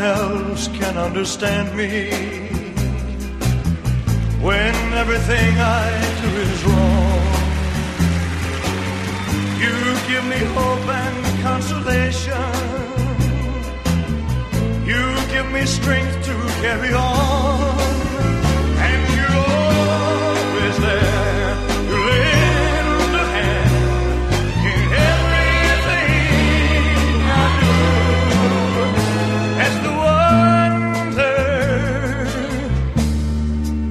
can understand me when everything I do is wrong. You give me hope and consolation. You give me strength to carry on.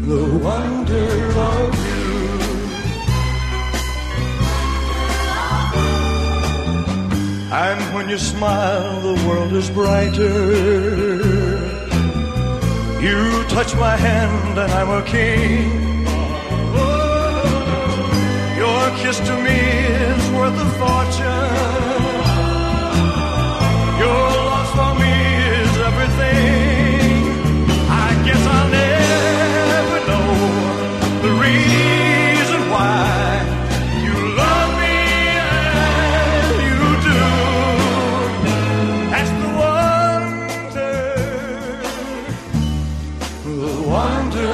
The wonder of you. And when you smile, the world is brighter. You touch my hand, and I'm a king. Your kiss to wonder